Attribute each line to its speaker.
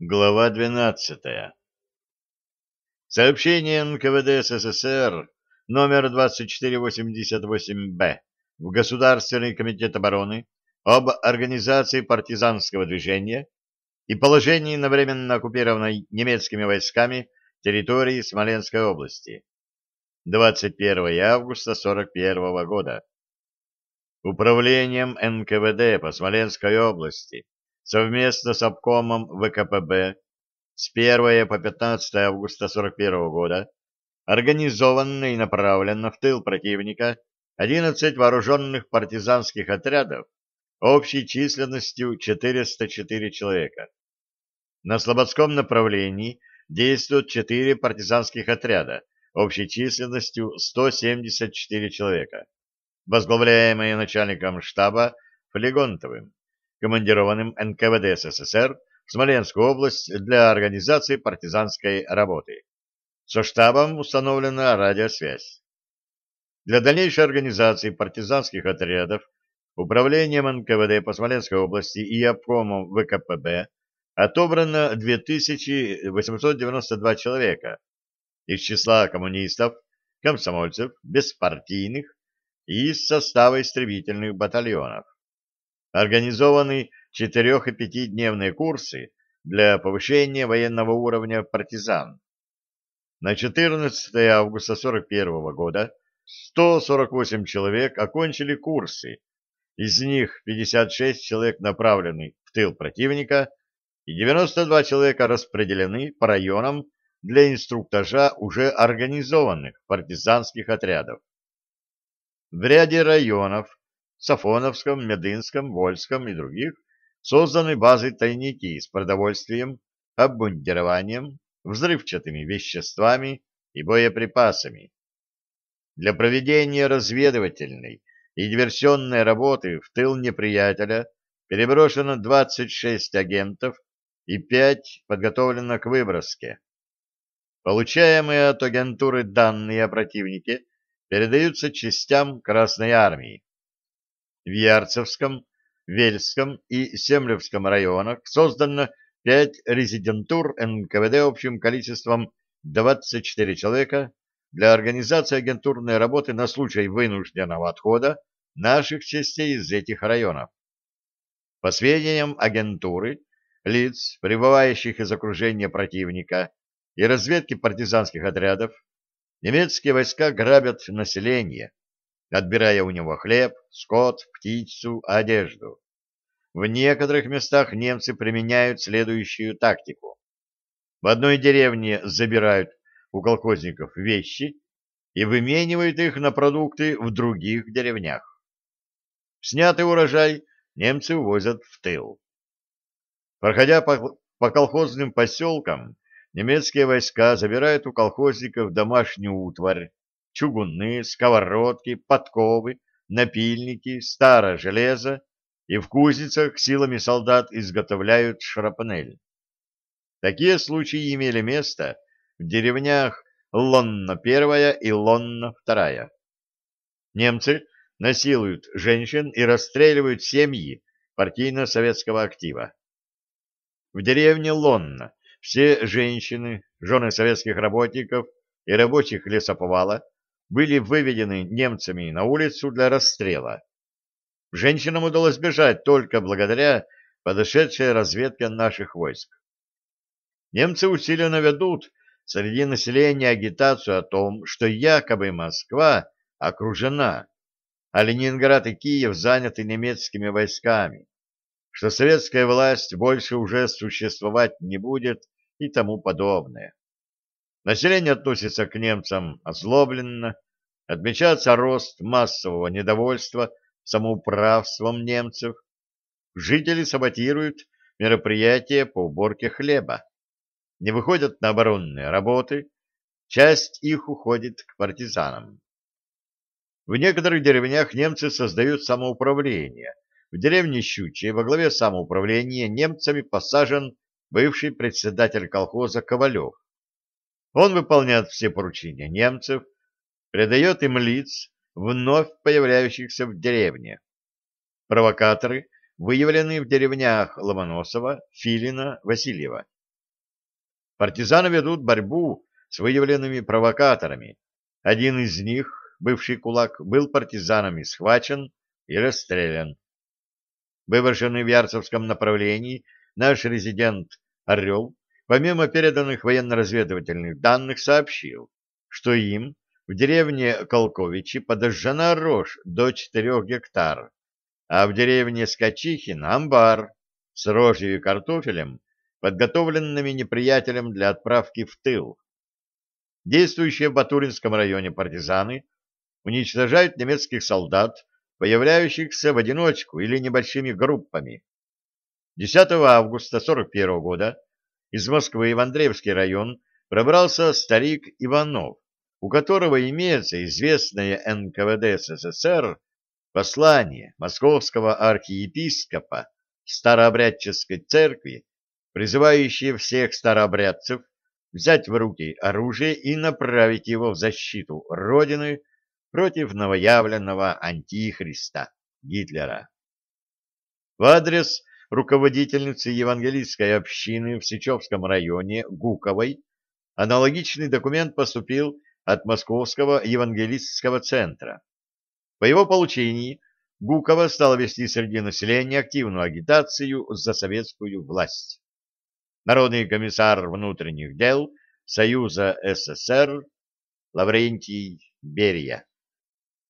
Speaker 1: Глава 12. Сообщение НКВД СССР номер 2488-Б в Государственный комитет обороны об организации партизанского движения и положении на временно оккупированной немецкими войсками территории Смоленской области. 21 августа 41 года. Управлением НКВД по Смоленской области совместно с обкомом ВКПБ с 1 по 15 августа 1941 года организованно и направлено в тыл противника 11 вооруженных партизанских отрядов общей численностью 404 человека. На Слободском направлении действуют 4 партизанских отряда общей численностью 174 человека, возглавляемые начальником штаба Флегонтовым командированным НКВД СССР в Смоленскую область для организации партизанской работы. Со штабом установлена радиосвязь. Для дальнейшей организации партизанских отрядов Управлением НКВД по Смоленской области и обкомом ВКПБ отобрано 2892 человека из числа коммунистов, комсомольцев, беспартийных и из состава истребительных батальонов организованы четырех- и пятидневные курсы для повышения военного уровня партизан. На 14 августа 1941 года 148 человек окончили курсы, из них 56 человек направлены в тыл противника и 92 человека распределены по районам для инструктажа уже организованных партизанских отрядов. В ряде районов Сафоновском, Медынском, Вольском и других созданы базы-тайники с продовольствием, обмундированием, взрывчатыми веществами и боеприпасами. Для проведения разведывательной и диверсионной работы в тыл неприятеля переброшено 26 агентов и 5 подготовлено к выброске. Получаемые от агентуры данные о противнике передаются частям Красной Армии в Ярцевском, Вельском и Семлевском районах создано 5 резидентур НКВД общим количеством 24 человека для организации агентурной работы на случай вынужденного отхода наших частей из этих районов. По сведениям агентуры, лиц, прибывающих из окружения противника и разведки партизанских отрядов, немецкие войска грабят население, отбирая у него хлеб, скот, птицу, одежду. В некоторых местах немцы применяют следующую тактику. В одной деревне забирают у колхозников вещи и выменивают их на продукты в других деревнях. Снятый урожай немцы увозят в тыл. Проходя по, по колхозным поселкам, немецкие войска забирают у колхозников домашнюю утварь, чугуны, сковородки, подковы, напильники, старое железо и в кузницах силами солдат изготовляют шрапнель. Такие случаи имели место в деревнях Лонно-1 и Лонно-2. Немцы насилуют женщин и расстреливают семьи партийно-советского актива. В деревне Лонно все женщины, жены советских работников и рабочих лесоповала были выведены немцами на улицу для расстрела. Женщинам удалось бежать только благодаря подошедшей разведке наших войск. Немцы усиленно ведут среди населения агитацию о том, что якобы Москва окружена, а Ленинград и Киев заняты немецкими войсками, что советская власть больше уже существовать не будет и тому подобное. Население относится к немцам озлобленно, отмечается рост массового недовольства самоуправством немцев, жители саботируют мероприятия по уборке хлеба, не выходят на оборонные работы, часть их уходит к партизанам. В некоторых деревнях немцы создают самоуправление. В деревне Щучье во главе самоуправления немцами посажен бывший председатель колхоза Ковалев. Он выполняет все поручения немцев, придает им лиц, вновь появляющихся в деревне. Провокаторы выявлены в деревнях Ломоносова, Филина, Васильева. партизаны ведут борьбу с выявленными провокаторами. Один из них, бывший кулак, был партизанами схвачен и расстрелян. Выброшенный в Ярцевском направлении наш резидент Орел, помимо переданных военно-разведывательных данных, сообщил, что им в деревне Колковичи подожжена рожь до 4 гектар, а в деревне Скачихин амбар с рожью и картофелем, подготовленными неприятелем для отправки в тыл. Действующие в Батуринском районе партизаны уничтожают немецких солдат, появляющихся в одиночку или небольшими группами. 10 августа 1941 года из Москвы в Андреевский район пробрался старик Иванов, у которого имеется известное НКВД СССР послание московского архиепископа старообрядческой церкви, призывающее всех старообрядцев взять в руки оружие и направить его в защиту Родины против новоявленного антихриста Гитлера. В адрес руководительницы евангелийской общины в Сечевском районе Гуковой аналогичный документ поступил от Московского евангелистского центра. По его получении Гукова стала вести среди населения активную агитацию за советскую власть. Народный комиссар внутренних дел Союза СССР Лаврентий Берия